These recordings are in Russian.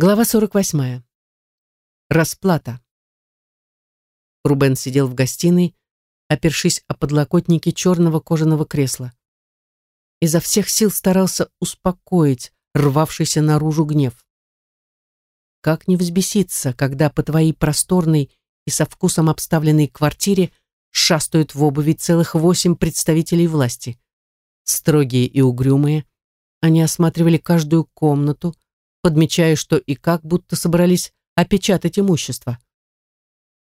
Глава 48. Расплата. Рубен сидел в гостиной, опершись о подлокотнике черного кожаного кресла. Изо всех сил старался успокоить рвавшийся наружу гнев. Как не взбеситься, когда по твоей просторной и со вкусом обставленной квартире шастают в обуви целых восемь представителей власти. Строгие и угрюмые, они осматривали каждую комнату, подмечая, что и как будто собрались опечатать имущество.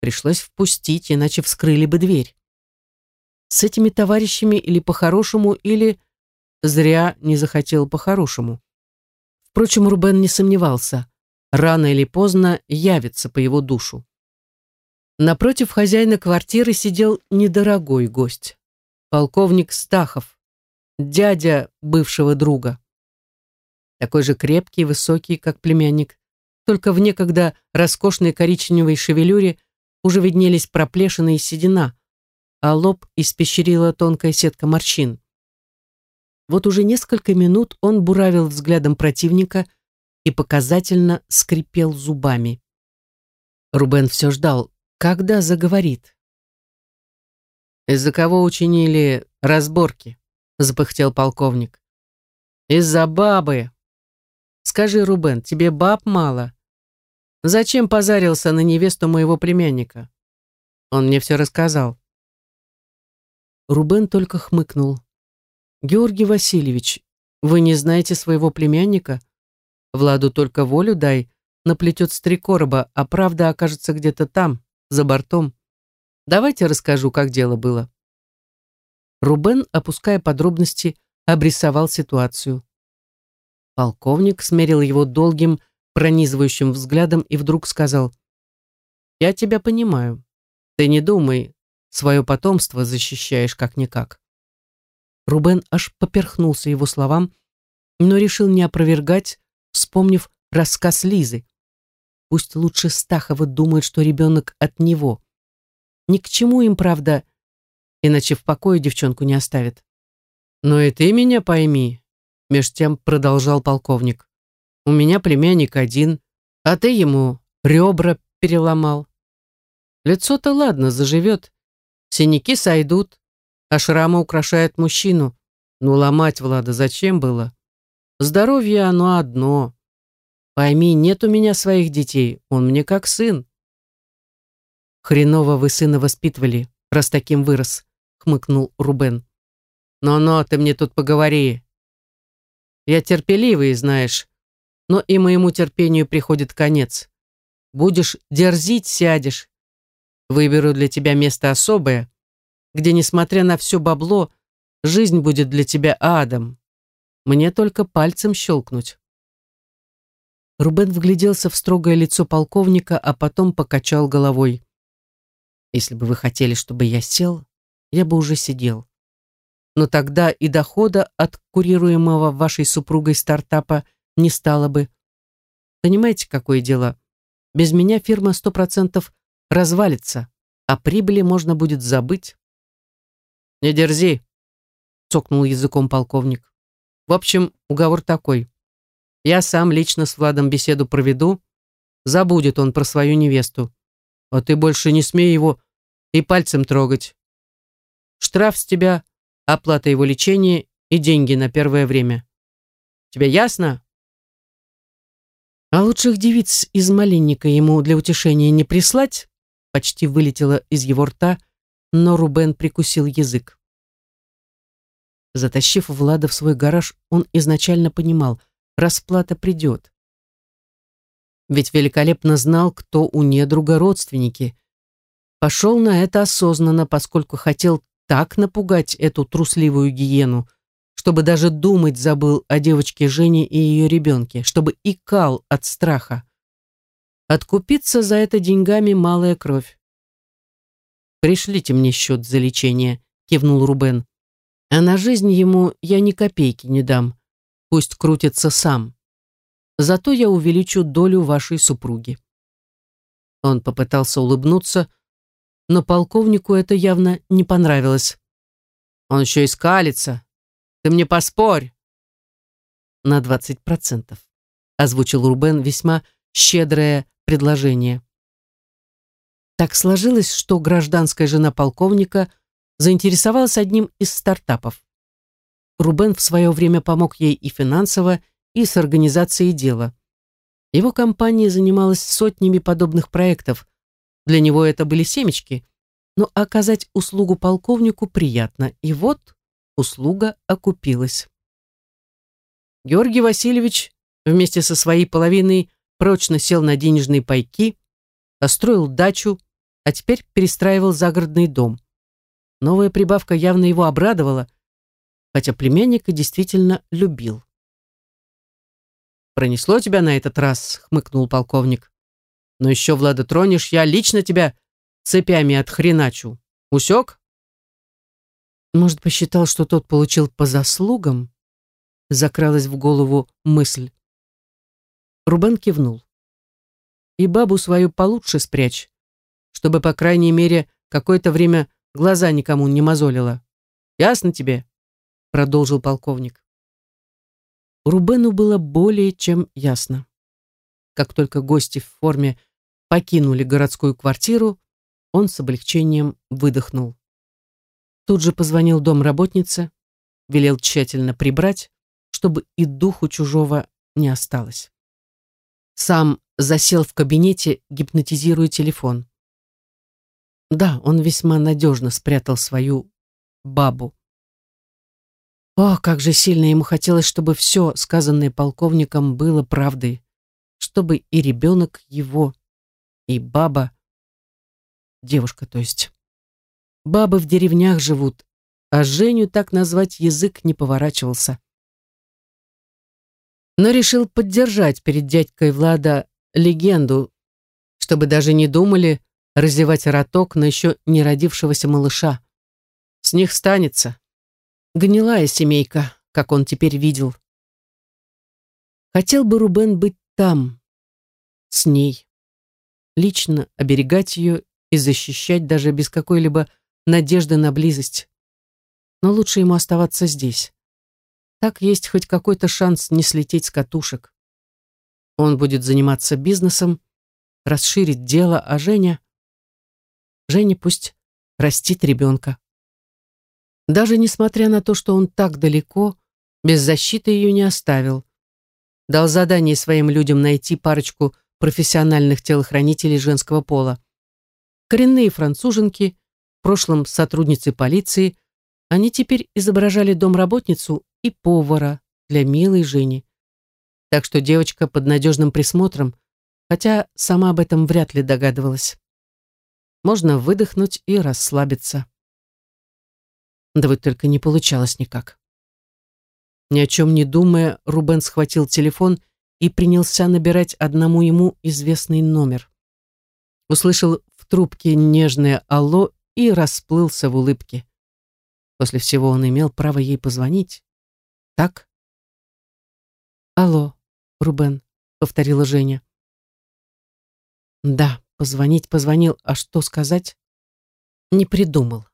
Пришлось впустить, иначе вскрыли бы дверь. С этими товарищами или по-хорошему, или зря не захотел по-хорошему. Впрочем, Рубен не сомневался. Рано или поздно явится по его душу. Напротив хозяина квартиры сидел недорогой гость. Полковник Стахов, дядя бывшего друга такой же крепкий, высокий, как племянник. Только в некогда роскошной коричневой шевелюре уже виднелись проплешины и седина, а лоб испещрила тонкая сетка морщин. Вот уже несколько минут он буравил взглядом противника и показательно скрипел зубами. Рубен все ждал, когда заговорит. «Из-за кого учинили разборки?» — запыхтел полковник. «Из-за бабы!» Скажи, Рубен, тебе баб мало? Зачем позарился на невесту моего племянника? Он мне все рассказал. Рубен только хмыкнул. Георгий Васильевич, вы не знаете своего племянника? Владу только волю дай, наплетет с три короба, а правда окажется где-то там, за бортом. Давайте расскажу, как дело было. Рубен, опуская подробности, обрисовал ситуацию. Полковник смерил его долгим, пронизывающим взглядом и вдруг сказал, «Я тебя понимаю. Ты не думай, свое потомство защищаешь как-никак». Рубен аж поперхнулся его словам, но решил не опровергать, вспомнив рассказ Лизы. Пусть лучше Стахова думает, что ребенок от него. Ни к чему им, правда, иначе в покое девчонку не оставит. «Но и ты меня пойми», Меж тем продолжал полковник. У меня племянник один, а ты ему ребра переломал. Лицо-то ладно, заживет. Синяки сойдут, а шрамы украшают мужчину. Ну, ломать, Влада, зачем было? Здоровье оно одно. Пойми, нет у меня своих детей, он мне как сын. Хреново вы сына воспитывали, раз таким вырос, хмыкнул Рубен. Но-но, ты мне тут поговори, я терпеливый, знаешь, но и моему терпению приходит конец. Будешь дерзить, сядешь. Выберу для тебя место особое, где, несмотря на все бабло, жизнь будет для тебя адом. Мне только пальцем щелкнуть. Рубен вгляделся в строгое лицо полковника, а потом покачал головой. Если бы вы хотели, чтобы я сел, я бы уже сидел но тогда и дохода от курируемого вашей супругой стартапа не стало бы. Понимаете, какое дело? Без меня фирма сто процентов развалится, а прибыли можно будет забыть. Не дерзи, цокнул языком полковник. В общем, уговор такой. Я сам лично с Владом беседу проведу, забудет он про свою невесту. А ты больше не смей его и пальцем трогать. Штраф с тебя оплата его лечения и деньги на первое время. Тебе ясно? А лучших девиц из малинника ему для утешения не прислать? Почти вылетело из его рта, но Рубен прикусил язык. Затащив Влада в свой гараж, он изначально понимал, расплата придет. Ведь великолепно знал, кто у недруга родственники. Пошел на это осознанно, поскольку хотел так напугать эту трусливую гиену, чтобы даже думать забыл о девочке Жене и ее ребенке, чтобы икал от страха. Откупиться за это деньгами малая кровь. «Пришлите мне счет за лечение», — кивнул Рубен. «А на жизнь ему я ни копейки не дам. Пусть крутится сам. Зато я увеличу долю вашей супруги». Он попытался улыбнуться, но полковнику это явно не понравилось. Он еще и скалится. Ты мне поспорь. На двадцать процентов, озвучил Рубен весьма щедрое предложение. Так сложилось, что гражданская жена полковника заинтересовалась одним из стартапов. Рубен в свое время помог ей и финансово, и с организацией дела. Его компания занималась сотнями подобных проектов. Для него это были семечки, но оказать услугу полковнику приятно, и вот услуга окупилась. Георгий Васильевич вместе со своей половиной прочно сел на денежные пайки, построил дачу, а теперь перестраивал загородный дом. Новая прибавка явно его обрадовала, хотя племянника действительно любил. «Пронесло тебя на этот раз», — хмыкнул полковник. «Но еще, Влада, тронешь, я лично тебя цепями отхреначу. Усек?» Может, посчитал, что тот получил по заслугам? Закралась в голову мысль. Рубен кивнул. И бабу свою получше спрячь, чтобы, по крайней мере, какое-то время глаза никому не мозолила. Ясно тебе? Продолжил полковник. Рубену было более чем ясно. Как только гости в форме покинули городскую квартиру, он с облегчением выдохнул. Тут же позвонил домработнице, велел тщательно прибрать, чтобы и духу чужого не осталось. Сам засел в кабинете, гипнотизируя телефон. Да, он весьма надежно спрятал свою бабу. О, как же сильно ему хотелось, чтобы все, сказанное полковником, было правдой. Чтобы и ребенок его, и баба, девушка, то есть. Бабы в деревнях живут, а Женю так назвать язык не поворачивался. Но решил поддержать перед дядькой Влада легенду, чтобы даже не думали разевать роток на еще не родившегося малыша. С них станется. Гнилая семейка, как он теперь видел. Хотел бы Рубен быть там, с ней. Лично оберегать ее и защищать даже без какой-либо надежды на близость. Но лучше ему оставаться здесь. Так есть хоть какой-то шанс не слететь с катушек. Он будет заниматься бизнесом, расширить дело, а Женя... Женя пусть растит ребенка. Даже несмотря на то, что он так далеко, без защиты ее не оставил. Дал задание своим людям найти парочку профессиональных телохранителей женского пола. Коренные француженки, в прошлом сотрудницы полиции, они теперь изображали домработницу и повара для милой Жени. Так что девочка под надежным присмотром, хотя сама об этом вряд ли догадывалась. Можно выдохнуть и расслабиться. Да вот только не получалось никак. Ни о чем не думая, Рубен схватил телефон и принялся набирать одному ему известный номер. Услышал в трубке нежное «Алло» и расплылся в улыбке. После всего он имел право ей позвонить. Так? «Алло, Рубен», — повторила Женя. Да, позвонить позвонил, а что сказать? Не придумал.